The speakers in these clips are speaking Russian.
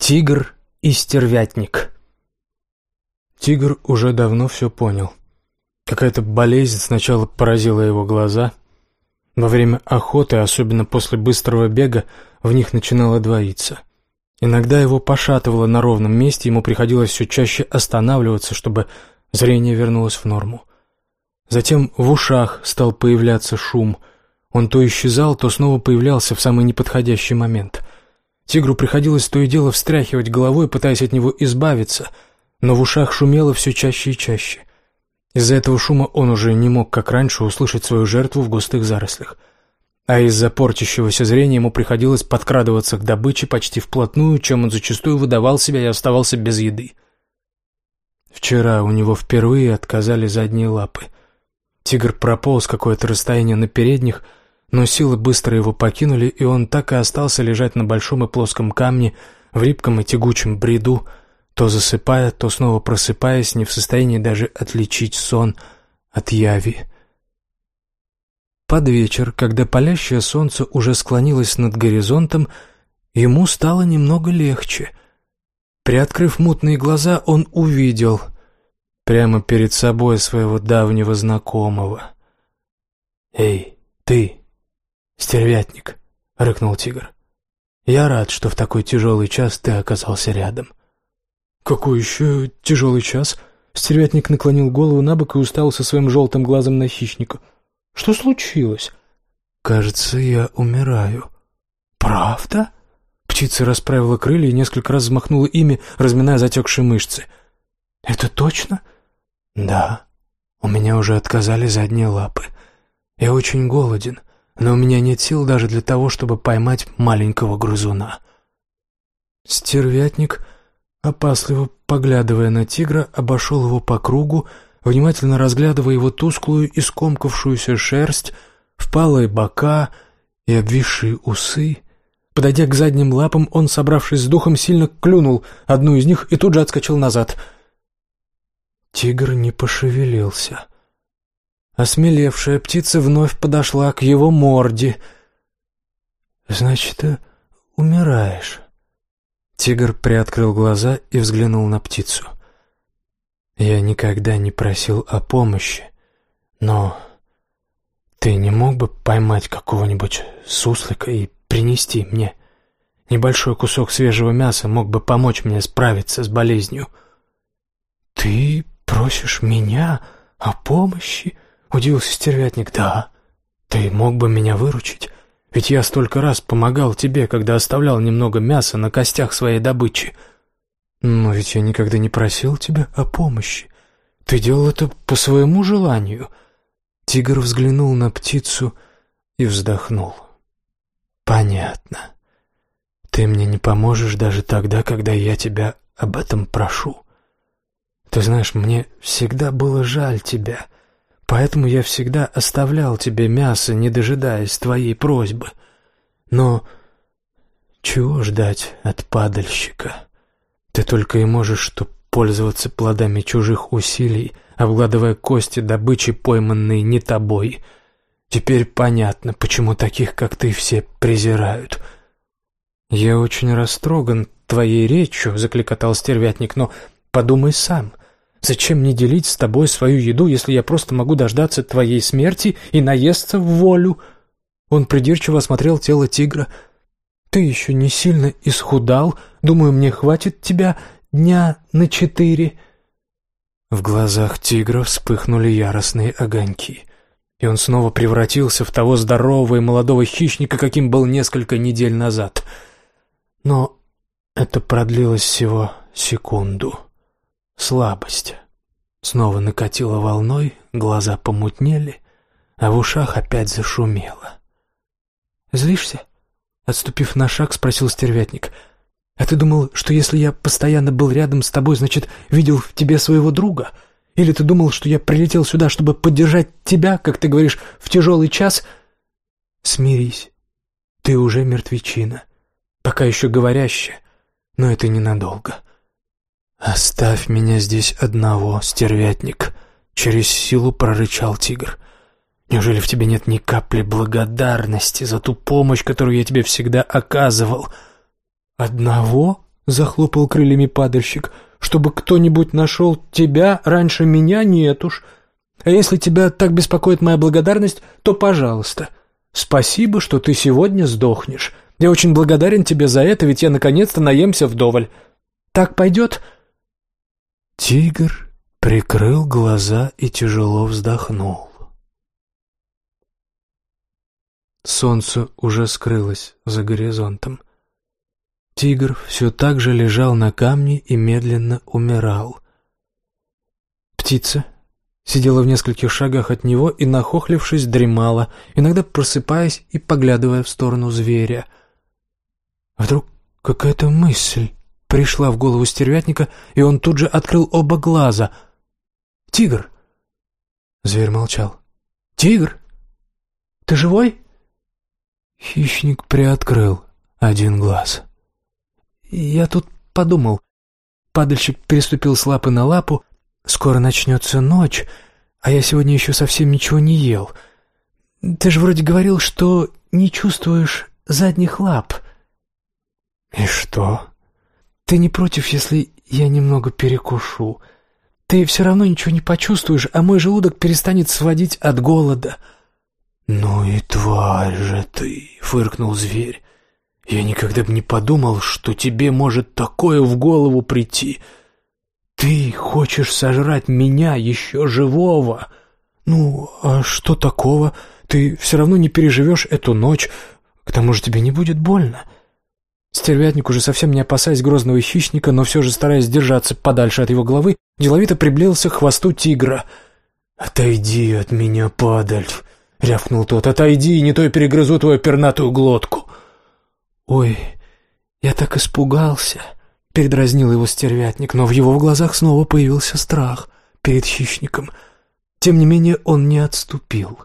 Тигр и стервятник. Тигр уже давно все понял. Какая-то болезнь сначала поразила его глаза. Во время охоты, особенно после быстрого бега, в них начинало двоиться. Иногда его пошатывало на ровном месте, ему приходилось все чаще останавливаться, чтобы зрение вернулось в норму. Затем в ушах стал появляться шум. Он то исчезал, то снова появлялся в самый неподходящий момент. Тигру приходилось то и дело встряхивать головой, пытаясь от него избавиться, но в ушах шумело все чаще и чаще. Из-за этого шума он уже не мог, как раньше, услышать свою жертву в густых зарослях. А из-за портящегося зрения ему приходилось подкрадываться к добыче почти вплотную, чем он зачастую выдавал себя и оставался без еды. Вчера у него впервые отказали задние лапы. Тигр прополз какое-то расстояние на передних, но силы быстро его покинули, и он так и остался лежать на большом и плоском камне, в рипком и тягучем бреду, то засыпая, то снова просыпаясь, не в состоянии даже отличить сон от яви. Под вечер, когда палящее солнце уже склонилось над горизонтом, ему стало немного легче. Приоткрыв мутные глаза, он увидел прямо перед собой своего давнего знакомого. «Эй, ты!» «Стервятник», — рыкнул тигр. «Я рад, что в такой тяжелый час ты оказался рядом». «Какой еще тяжелый час?» Стервятник наклонил голову на бок и уставился своим желтым глазом на хищника. «Что случилось?» «Кажется, я умираю». «Правда?» Птица расправила крылья и несколько раз взмахнула ими, разминая затекшие мышцы. «Это точно?» «Да. У меня уже отказали задние лапы. Я очень голоден но у меня нет сил даже для того, чтобы поймать маленького грызуна. Стервятник, опасливо поглядывая на тигра, обошел его по кругу, внимательно разглядывая его тусклую и скомкавшуюся шерсть, впалые бока и обвисшие усы. Подойдя к задним лапам, он, собравшись с духом, сильно клюнул одну из них и тут же отскочил назад. Тигр не пошевелился. Осмелевшая птица вновь подошла к его морде. «Значит, ты умираешь?» Тигр приоткрыл глаза и взглянул на птицу. «Я никогда не просил о помощи, но ты не мог бы поймать какого-нибудь суслика и принести мне? Небольшой кусок свежего мяса мог бы помочь мне справиться с болезнью». «Ты просишь меня о помощи?» Удивился стервятник. «Да, ты мог бы меня выручить, ведь я столько раз помогал тебе, когда оставлял немного мяса на костях своей добычи. Но ведь я никогда не просил тебя о помощи. Ты делал это по своему желанию». Тигр взглянул на птицу и вздохнул. «Понятно. Ты мне не поможешь даже тогда, когда я тебя об этом прошу. Ты знаешь, мне всегда было жаль тебя». Поэтому я всегда оставлял тебе мясо, не дожидаясь твоей просьбы. Но чего ждать от падальщика? Ты только и можешь что пользоваться плодами чужих усилий, обгладывая кости добычи, пойманной не тобой. Теперь понятно, почему таких, как ты, все презирают. Я очень растроган твоей речью, — закликотал стервятник, — но подумай сам. Зачем мне делить с тобой свою еду, если я просто могу дождаться твоей смерти и наесться в волю?» Он придирчиво осмотрел тело тигра. «Ты еще не сильно исхудал. Думаю, мне хватит тебя дня на четыре». В глазах тигра вспыхнули яростные огоньки, и он снова превратился в того здорового и молодого хищника, каким был несколько недель назад. Но это продлилось всего секунду. Слабость. Снова накатила волной, глаза помутнели, а в ушах опять зашумело. «Злишься?» Отступив на шаг, спросил стервятник. «А ты думал, что если я постоянно был рядом с тобой, значит, видел в тебе своего друга? Или ты думал, что я прилетел сюда, чтобы поддержать тебя, как ты говоришь, в тяжелый час?» «Смирись. Ты уже мертвечина. Пока еще говорящая, но это ненадолго». «Оставь меня здесь одного, стервятник!» — через силу прорычал тигр. «Неужели в тебе нет ни капли благодарности за ту помощь, которую я тебе всегда оказывал?» «Одного?» — захлопал крыльями падальщик. «Чтобы кто-нибудь нашел тебя раньше меня, нет уж. А если тебя так беспокоит моя благодарность, то пожалуйста. Спасибо, что ты сегодня сдохнешь. Я очень благодарен тебе за это, ведь я наконец-то наемся вдоволь. Так пойдет?» Тигр прикрыл глаза и тяжело вздохнул. Солнце уже скрылось за горизонтом. Тигр все так же лежал на камне и медленно умирал. Птица сидела в нескольких шагах от него и, нахохлившись, дремала, иногда просыпаясь и поглядывая в сторону зверя. Вдруг какая-то мысль пришла в голову стервятника, и он тут же открыл оба глаза. «Тигр!» Зверь молчал. «Тигр! Ты живой?» Хищник приоткрыл один глаз. «Я тут подумал». Падальщик переступил с лапы на лапу. «Скоро начнется ночь, а я сегодня еще совсем ничего не ел. Ты же вроде говорил, что не чувствуешь задних лап». «И что?» «Ты не против, если я немного перекушу? Ты все равно ничего не почувствуешь, а мой желудок перестанет сводить от голода». «Ну и тварь же ты!» — фыркнул зверь. «Я никогда бы не подумал, что тебе может такое в голову прийти. Ты хочешь сожрать меня, еще живого? Ну, а что такого? Ты все равно не переживешь эту ночь, к тому же тебе не будет больно». Стервятник, уже совсем не опасаясь грозного хищника, но все же стараясь держаться подальше от его головы, деловито приблизился к хвосту тигра. «Отойди от меня, падаль!» — рявкнул тот. «Отойди, не то я перегрызу твою пернатую глотку!» «Ой, я так испугался!» — передразнил его стервятник, но в его глазах снова появился страх перед хищником. Тем не менее он не отступил.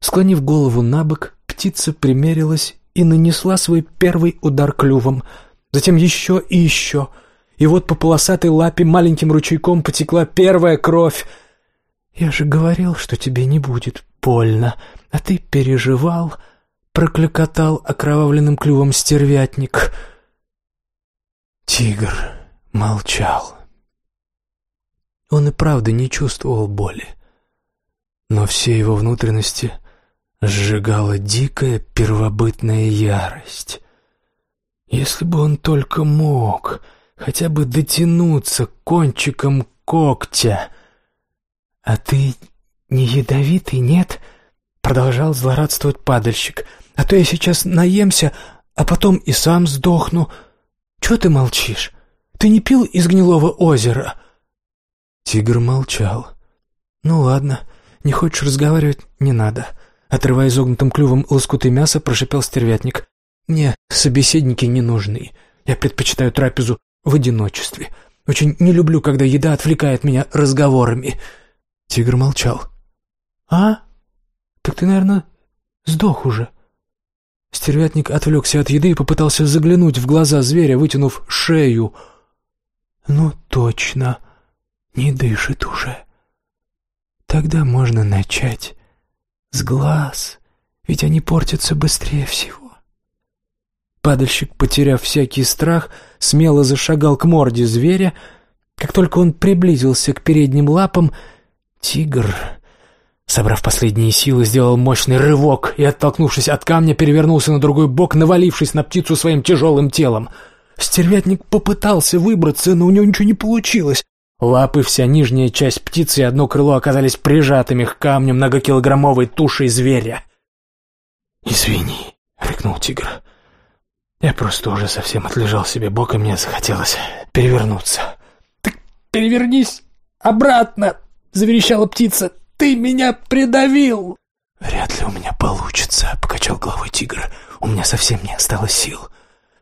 Склонив голову на бок, птица примерилась и нанесла свой первый удар клювом. Затем еще и еще. И вот по полосатой лапе маленьким ручейком потекла первая кровь. «Я же говорил, что тебе не будет больно, а ты переживал, прокликотал окровавленным клювом стервятник. Тигр молчал. Он и правда не чувствовал боли, но все его внутренности сжигала дикая первобытная ярость. Если бы он только мог хотя бы дотянуться кончиком когтя. А ты «Не ядовитый, нет?» — продолжал злорадствовать падальщик. «А то я сейчас наемся, а потом и сам сдохну. Чего ты молчишь? Ты не пил из гнилого озера?» Тигр молчал. «Ну ладно, не хочешь разговаривать — не надо». Отрывая изогнутым клювом лоскуты мяса, прошипел стервятник. «Мне собеседники не нужны. Я предпочитаю трапезу в одиночестве. Очень не люблю, когда еда отвлекает меня разговорами». Тигр молчал. «А? Так ты, наверное, сдох уже». Стервятник отвлекся от еды и попытался заглянуть в глаза зверя, вытянув шею. «Ну, точно, не дышит уже. Тогда можно начать с глаз, ведь они портятся быстрее всего». Падальщик, потеряв всякий страх, смело зашагал к морде зверя. Как только он приблизился к передним лапам, тигр Собрав последние силы, сделал мощный рывок и, оттолкнувшись от камня, перевернулся на другой бок, навалившись на птицу своим тяжелым телом. Стервятник попытался выбраться, но у него ничего не получилось. Лапы, вся нижняя часть птицы и одно крыло оказались прижатыми к камню многокилограммовой тушей зверя. «Извини», — рыкнул тигр. «Я просто уже совсем отлежал себе бок, и мне захотелось перевернуться». «Так перевернись обратно!» — заверещала птица. Ты меня придавил!» «Вряд ли у меня получится», — покачал головой тигр. «У меня совсем не осталось сил.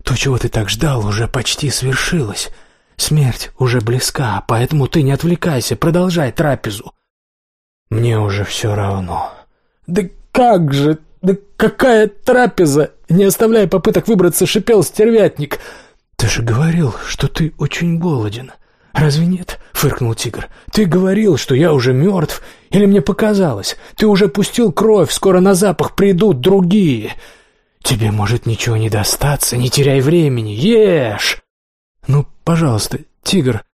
То, чего ты так ждал, уже почти свершилось. Смерть уже близка, поэтому ты не отвлекайся, продолжай трапезу». «Мне уже все равно». «Да как же? Да какая трапеза?» Не оставляя попыток выбраться, шипел стервятник. «Ты же говорил, что ты очень голоден». «Разве нет?» — фыркнул тигр. «Ты говорил, что я уже мертв, или мне показалось? Ты уже пустил кровь, скоро на запах придут другие. Тебе может ничего не достаться, не теряй времени, ешь!» «Ну, пожалуйста, тигр,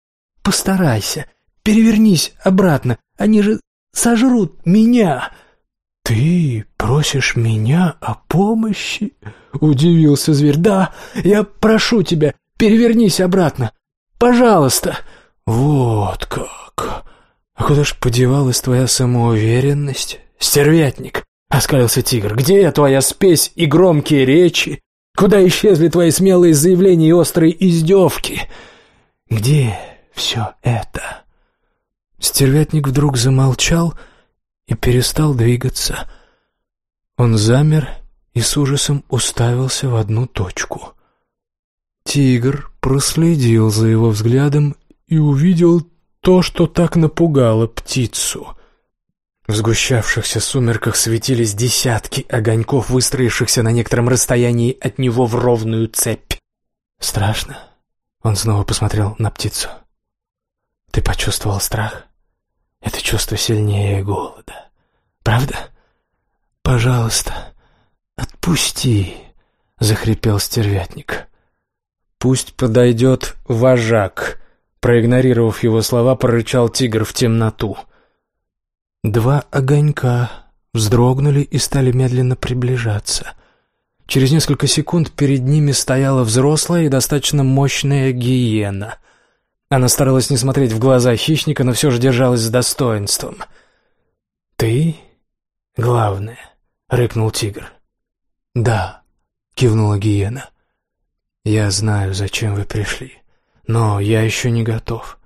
постарайся, перевернись обратно, они же сожрут меня!» «Ты просишь меня о помощи?» — удивился зверь. «Да, я прошу тебя, перевернись обратно. Пожалуйста!» «Вот как! А куда ж подевалась твоя самоуверенность, стервятник?» — оскалился тигр. «Где твоя спесь и громкие речи? Куда исчезли твои смелые заявления и острые издевки? Где все это?» Стервятник вдруг замолчал и перестал двигаться. Он замер и с ужасом уставился в одну точку. Тигр проследил за его взглядом и увидел то, что так напугало птицу. В сгущавшихся сумерках светились десятки огоньков, выстроившихся на некотором расстоянии от него в ровную цепь. «Страшно?» Он снова посмотрел на птицу. «Ты почувствовал страх?» Это чувство сильнее голода. Правда? Пожалуйста, отпусти, захрипел стервятник. Пусть подойдет вожак. Проигнорировав его слова, прорычал тигр в темноту. Два огонька вздрогнули и стали медленно приближаться. Через несколько секунд перед ними стояла взрослая и достаточно мощная гиена — она старалась не смотреть в глаза хищника, но все же держалась с достоинством. «Ты — главное», — рыкнул тигр. «Да», — кивнула гиена. «Я знаю, зачем вы пришли, но я еще не готов.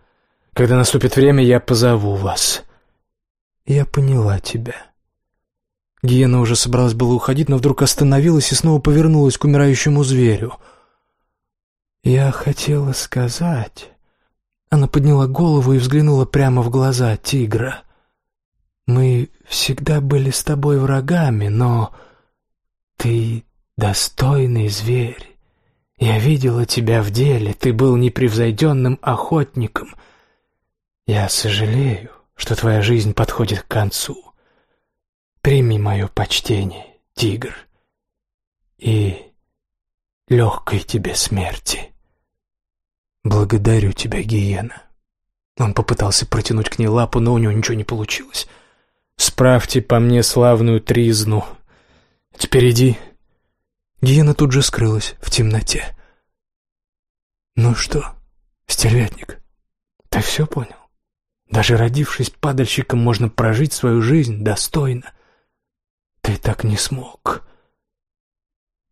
Когда наступит время, я позову вас». «Я поняла тебя». Гиена уже собралась было уходить, но вдруг остановилась и снова повернулась к умирающему зверю. «Я хотела сказать...» Она подняла голову и взглянула прямо в глаза тигра. «Мы всегда были с тобой врагами, но ты достойный зверь. Я видела тебя в деле, ты был непревзойденным охотником. Я сожалею, что твоя жизнь подходит к концу. Прими мое почтение, тигр, и легкой тебе смерти». «Благодарю тебя, Гиена». Он попытался протянуть к ней лапу, но у него ничего не получилось. «Справьте по мне славную тризну. Теперь иди». Гиена тут же скрылась в темноте. «Ну что, стервятник, ты все понял? Даже родившись падальщиком, можно прожить свою жизнь достойно. Ты так не смог».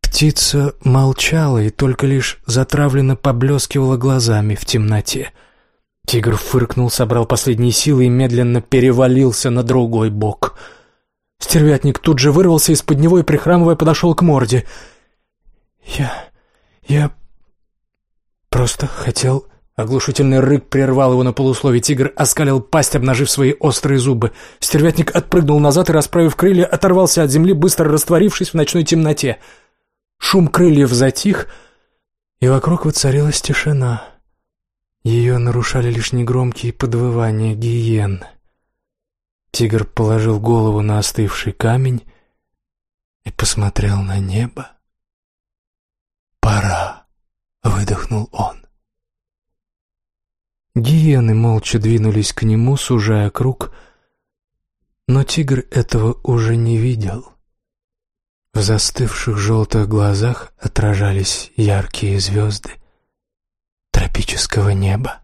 Птица молчала и только лишь затравленно поблескивала глазами в темноте. Тигр фыркнул, собрал последние силы и медленно перевалился на другой бок. Стервятник тут же вырвался из-под него и, прихрамывая, подошел к морде. «Я... я... просто хотел...» Оглушительный рык прервал его на полуслове. Тигр оскалил пасть, обнажив свои острые зубы. Стервятник отпрыгнул назад и, расправив крылья, оторвался от земли, быстро растворившись в ночной темноте. Шум крыльев затих, и вокруг воцарилась тишина. Ее нарушали лишь негромкие подвывания гиен. Тигр положил голову на остывший камень и посмотрел на небо. «Пора!» — выдохнул он. Гиены молча двинулись к нему, сужая круг, но тигр этого уже не видел. В застывших желтых глазах отражались яркие звезды тропического неба.